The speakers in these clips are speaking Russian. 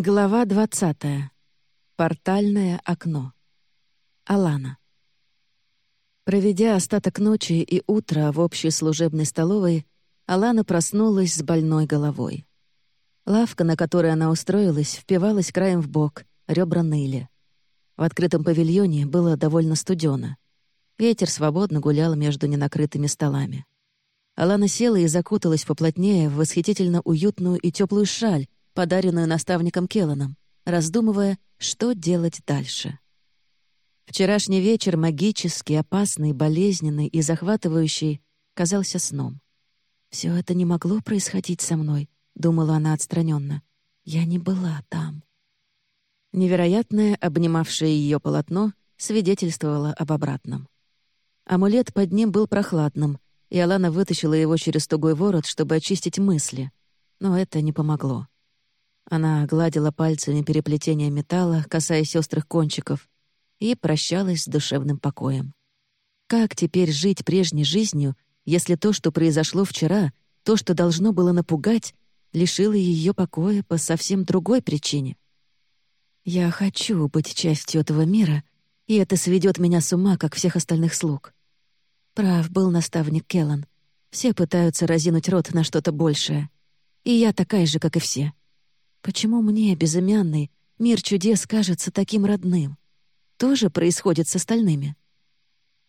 Глава 20. Портальное окно. Алана. Проведя остаток ночи и утра в общей служебной столовой, Алана проснулась с больной головой. Лавка, на которой она устроилась, впивалась краем в бок, ребра ныли. В открытом павильоне было довольно студено. Ветер свободно гулял между ненакрытыми столами. Алана села и закуталась поплотнее в восхитительно уютную и теплую шаль, подаренную наставником Келланом, раздумывая, что делать дальше. Вчерашний вечер, магический, опасный, болезненный и захватывающий, казался сном. Все это не могло происходить со мной», — думала она отстраненно. «Я не была там». Невероятное, обнимавшее ее полотно, свидетельствовало об обратном. Амулет под ним был прохладным, и Алана вытащила его через тугой ворот, чтобы очистить мысли. Но это не помогло. Она гладила пальцами переплетение металла, касаясь острых кончиков, и прощалась с душевным покоем. Как теперь жить прежней жизнью, если то, что произошло вчера, то, что должно было напугать, лишило ее покоя по совсем другой причине? Я хочу быть частью этого мира, и это сведет меня с ума, как всех остальных слуг. Прав был наставник Келлан. Все пытаются разинуть рот на что-то большее. И я такая же, как и все. Почему мне, безымянный, мир чудес кажется таким родным? Тоже происходит с остальными.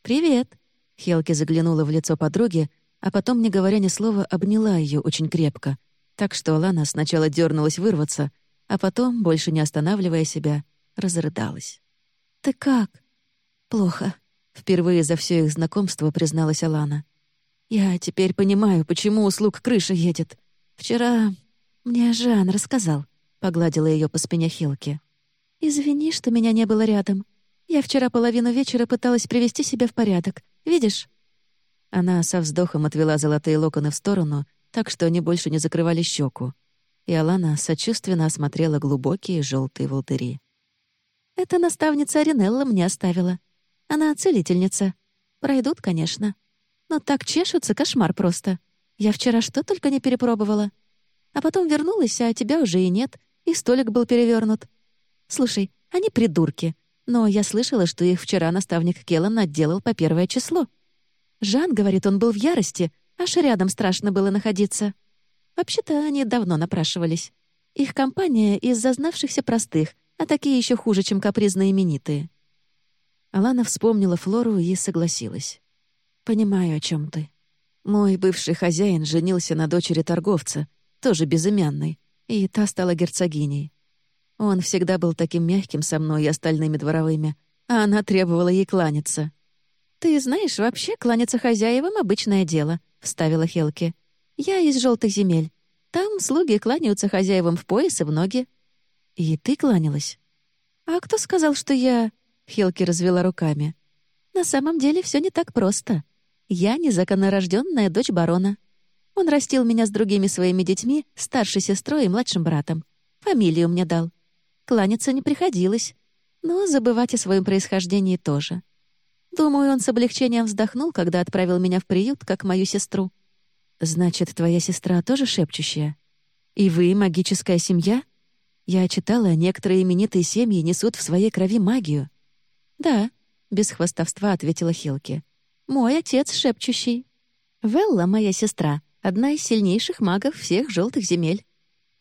«Привет!» — Хелки заглянула в лицо подруги, а потом, не говоря ни слова, обняла ее очень крепко, так что Лана сначала дернулась вырваться, а потом, больше не останавливая себя, разрыдалась. «Ты как?» «Плохо», — впервые за все их знакомство призналась Алана. «Я теперь понимаю, почему услуг крыша едет. Вчера «Мне Жан рассказал», — погладила ее по спине Хилки. «Извини, что меня не было рядом. Я вчера половину вечера пыталась привести себя в порядок. Видишь?» Она со вздохом отвела золотые локоны в сторону, так что они больше не закрывали щеку. И Алана сочувственно осмотрела глубокие желтые волдыри. «Это наставница Аринелла мне оставила. Она целительница. Пройдут, конечно. Но так чешутся, кошмар просто. Я вчера что только не перепробовала. А потом вернулась, а тебя уже и нет, и столик был перевернут. Слушай, они придурки, но я слышала, что их вчера наставник Келлан отделал по первое число. Жан, говорит, он был в ярости, аж рядом страшно было находиться. Вообще-то они давно напрашивались. Их компания из зазнавшихся простых, а такие еще хуже, чем капризные именитые. Алана вспомнила Флору и согласилась. «Понимаю, о чем ты. Мой бывший хозяин женился на дочери торговца, тоже безымянной, и та стала герцогиней. Он всегда был таким мягким со мной и остальными дворовыми, а она требовала ей кланяться. «Ты знаешь, вообще кланяться хозяевам — обычное дело», — вставила Хелки. «Я из желтых земель. Там слуги кланяются хозяевам в пояс и в ноги». «И ты кланялась?» «А кто сказал, что я...» — Хелки развела руками. «На самом деле все не так просто. Я незаконнорожденная дочь барона. Он растил меня с другими своими детьми, старшей сестрой и младшим братом. Фамилию мне дал. Кланяться не приходилось, но забывать о своем происхождении тоже. Думаю, он с облегчением вздохнул, когда отправил меня в приют, как мою сестру. «Значит, твоя сестра тоже шепчущая? И вы магическая семья?» Я читала, некоторые именитые семьи несут в своей крови магию. «Да», — без хвастовства ответила Хилки. «Мой отец шепчущий. Велла, моя сестра, одна из сильнейших магов всех желтых земель.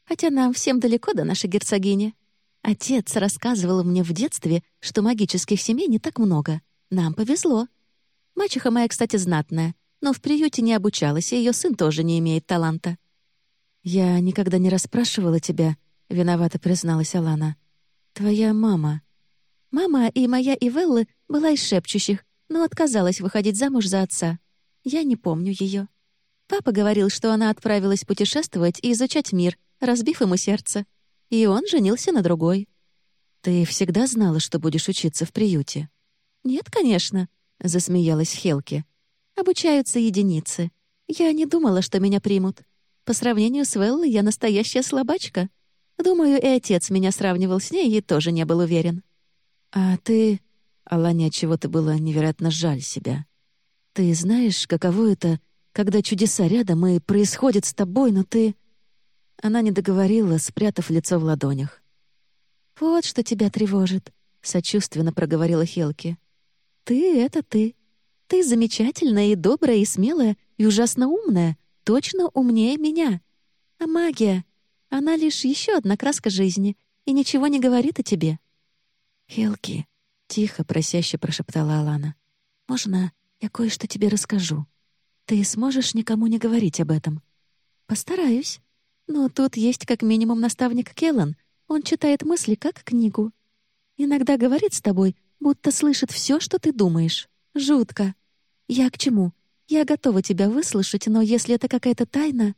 Хотя нам всем далеко до нашей герцогини. Отец рассказывал мне в детстве, что магических семей не так много. Нам повезло. Мачеха моя, кстати, знатная, но в приюте не обучалась, и ее сын тоже не имеет таланта. «Я никогда не расспрашивала тебя», — виновато призналась Алана. «Твоя мама». «Мама и моя Ивеллы была из шепчущих, но отказалась выходить замуж за отца. Я не помню ее. Папа говорил, что она отправилась путешествовать и изучать мир, разбив ему сердце. И он женился на другой. «Ты всегда знала, что будешь учиться в приюте?» «Нет, конечно», — засмеялась Хелки. «Обучаются единицы. Я не думала, что меня примут. По сравнению с Веллой я настоящая слабачка. Думаю, и отец меня сравнивал с ней и тоже не был уверен». «А ты...» Алане от чего-то было невероятно жаль себя. «Ты знаешь, каково это когда чудеса рядом и происходит с тобой, но ты...» Она не договорила, спрятав лицо в ладонях. «Вот что тебя тревожит», — сочувственно проговорила Хелки. «Ты — это ты. Ты замечательная и добрая, и смелая, и ужасно умная, точно умнее меня. А магия, она лишь еще одна краска жизни и ничего не говорит о тебе». «Хелки», — тихо, просяще прошептала Алана, — «можно я кое-что тебе расскажу? Ты сможешь никому не говорить об этом?» «Постараюсь. Но тут есть как минимум наставник Келлан. Он читает мысли как книгу. Иногда говорит с тобой, будто слышит все, что ты думаешь. Жутко. Я к чему? Я готова тебя выслушать, но если это какая-то тайна...»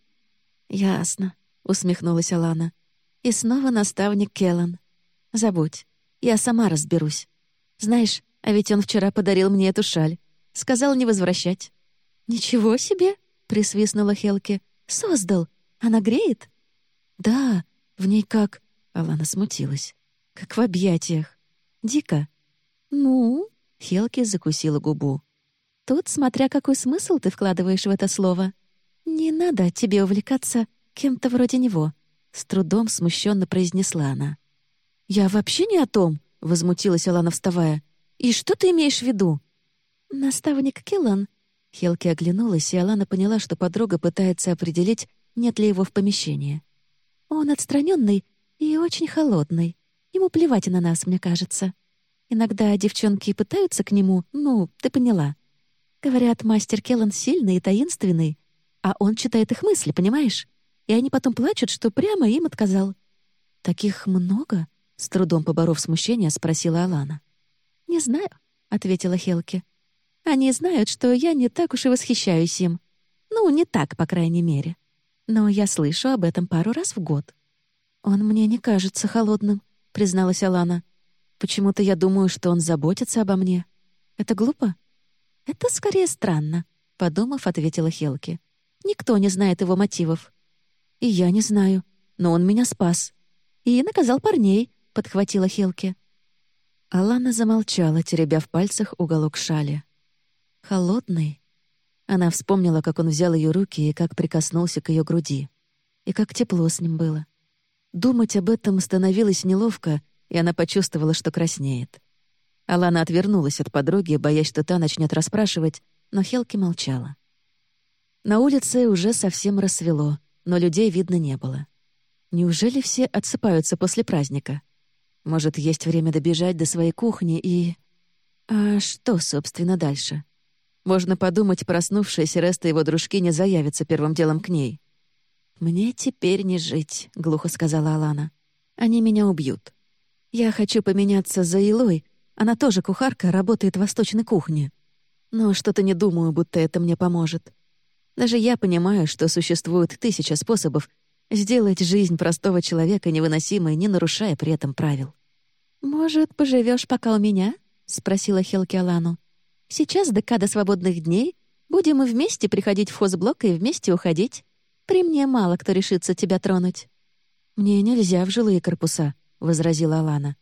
«Ясно», — усмехнулась Алана. «И снова наставник Келлан. Забудь. Я сама разберусь. Знаешь, а ведь он вчера подарил мне эту шаль. Сказал не возвращать». «Ничего себе!» — присвистнула Хелки. «Создал. Она греет?» «Да, в ней как...» — Алана смутилась. «Как в объятиях. Дико». «Ну?» — Хелки закусила губу. «Тут, смотря какой смысл ты вкладываешь в это слово. Не надо тебе увлекаться кем-то вроде него», — с трудом смущенно произнесла она. «Я вообще не о том», — возмутилась Алана, вставая. «И что ты имеешь в виду?» «Наставник Киллан». Хелки оглянулась, и Алана поняла, что подруга пытается определить, нет ли его в помещении. «Он отстраненный и очень холодный. Ему плевать на нас, мне кажется. Иногда девчонки пытаются к нему, ну, ты поняла. Говорят, мастер Келлан сильный и таинственный, а он читает их мысли, понимаешь? И они потом плачут, что прямо им отказал. «Таких много?» — с трудом поборов смущение, спросила Алана. «Не знаю», — ответила Хелки. «Они знают, что я не так уж и восхищаюсь им. Ну, не так, по крайней мере. Но я слышу об этом пару раз в год». «Он мне не кажется холодным», — призналась Алана. «Почему-то я думаю, что он заботится обо мне. Это глупо?» «Это скорее странно», — подумав, ответила Хелки. «Никто не знает его мотивов». «И я не знаю, но он меня спас». «И наказал парней», — подхватила Хелки. Алана замолчала, теребя в пальцах уголок шали. «Холодный». Она вспомнила, как он взял ее руки и как прикоснулся к ее груди. И как тепло с ним было. Думать об этом становилось неловко, и она почувствовала, что краснеет. Алана отвернулась от подруги, боясь, что та начнет расспрашивать, но Хелки молчала. На улице уже совсем рассвело, но людей видно не было. Неужели все отсыпаются после праздника? Может, есть время добежать до своей кухни и... А что, собственно, дальше? Можно подумать, проснувшаяся Реста его дружки не заявятся первым делом к ней. «Мне теперь не жить», — глухо сказала Алана. «Они меня убьют. Я хочу поменяться за Илой. Она тоже кухарка, работает в восточной кухне. Но что-то не думаю, будто это мне поможет. Даже я понимаю, что существует тысяча способов сделать жизнь простого человека невыносимой, не нарушая при этом правил. «Может, поживешь пока у меня?» — спросила Хелки Алану. «Сейчас декада свободных дней. Будем мы вместе приходить в хозблок и вместе уходить. При мне мало кто решится тебя тронуть». «Мне нельзя в жилые корпуса», — возразила Алана.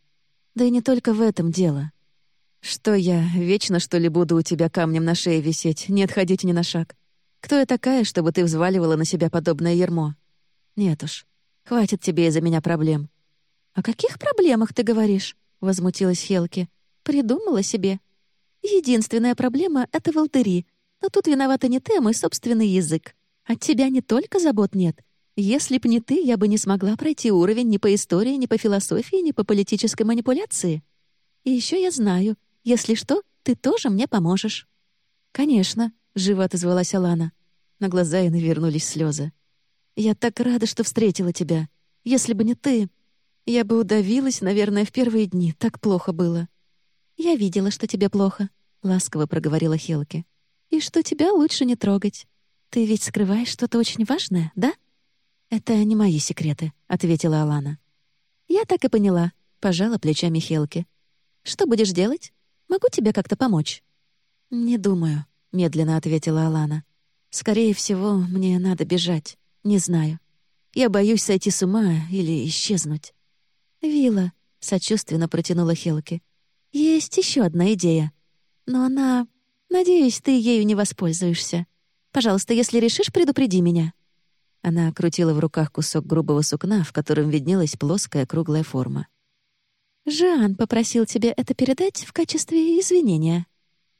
«Да и не только в этом дело. Что я, вечно, что ли, буду у тебя камнем на шее висеть, не отходить ни на шаг? Кто я такая, чтобы ты взваливала на себя подобное ермо? Нет уж, хватит тебе из-за меня проблем». «О каких проблемах ты говоришь?» — возмутилась Хелки. «Придумала себе. Единственная проблема — это волдыри, но тут виновата не ты, а мой собственный язык. От тебя не только забот нет. Если б не ты, я бы не смогла пройти уровень ни по истории, ни по философии, ни по политической манипуляции. И еще я знаю, если что, ты тоже мне поможешь». «Конечно», — живо отозвалась Алана. На глаза и навернулись слезы. «Я так рада, что встретила тебя. Если бы не ты, я бы удавилась, наверное, в первые дни. Так плохо было». «Я видела, что тебе плохо», — ласково проговорила Хелки. «И что тебя лучше не трогать. «Ты ведь скрываешь что-то очень важное, да?» «Это не мои секреты», — ответила Алана. «Я так и поняла», — пожала плечами Хелки. «Что будешь делать? Могу тебе как-то помочь?» «Не думаю», — медленно ответила Алана. «Скорее всего, мне надо бежать. Не знаю. Я боюсь сойти с ума или исчезнуть». «Вилла», — сочувственно протянула Хелки. «Есть еще одна идея. Но она... Надеюсь, ты ею не воспользуешься. Пожалуйста, если решишь, предупреди меня». Она крутила в руках кусок грубого сукна, в котором виднелась плоская круглая форма. «Жан попросил тебе это передать в качестве извинения.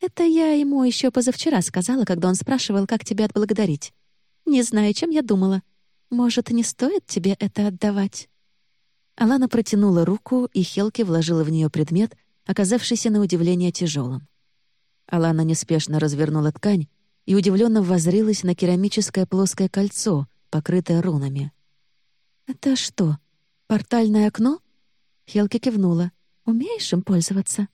Это я ему еще позавчера сказала, когда он спрашивал, как тебя отблагодарить. Не знаю, чем я думала. Может, не стоит тебе это отдавать?» Алана протянула руку, и Хелки вложила в нее предмет, оказавшийся на удивление тяжелым. Алана неспешно развернула ткань и удивленно воззрилась на керамическое плоское кольцо, покрытое рунами. «Это что, портальное окно?» Хелки кивнула. «Умеешь им пользоваться?»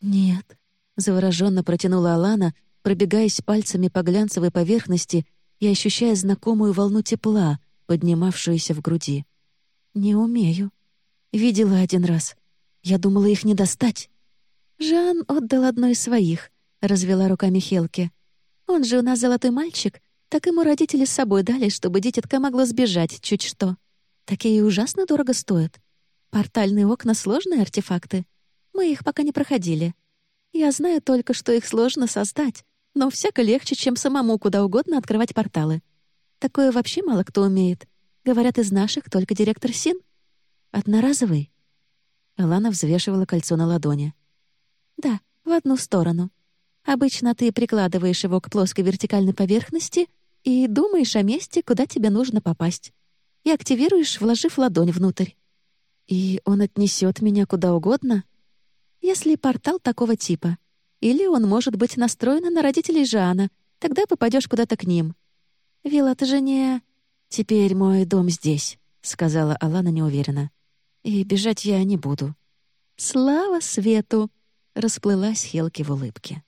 «Нет», — завороженно протянула Алана, пробегаясь пальцами по глянцевой поверхности и ощущая знакомую волну тепла, поднимавшуюся в груди. «Не умею. Видела один раз. Я думала их не достать». «Жан отдал одно из своих», — развела руками Хелки. «Он же у нас золотой мальчик, так ему родители с собой дали, чтобы дитятка могло сбежать чуть что. Такие ужасно дорого стоят. Портальные окна — сложные артефакты. Мы их пока не проходили. Я знаю только, что их сложно создать, но всяко легче, чем самому куда угодно открывать порталы. Такое вообще мало кто умеет. Говорят, из наших только директор Син. Одноразовый. Алана взвешивала кольцо на ладони. «Да, в одну сторону. Обычно ты прикладываешь его к плоской вертикальной поверхности и думаешь о месте, куда тебе нужно попасть. И активируешь, вложив ладонь внутрь. И он отнесет меня куда угодно? Если портал такого типа. Или он может быть настроен на родителей Жана, тогда попадешь куда-то к ним. Вилла, ты же не... «Теперь мой дом здесь», — сказала Алана неуверенно. «И бежать я не буду». «Слава свету!» — расплылась Хелки в улыбке.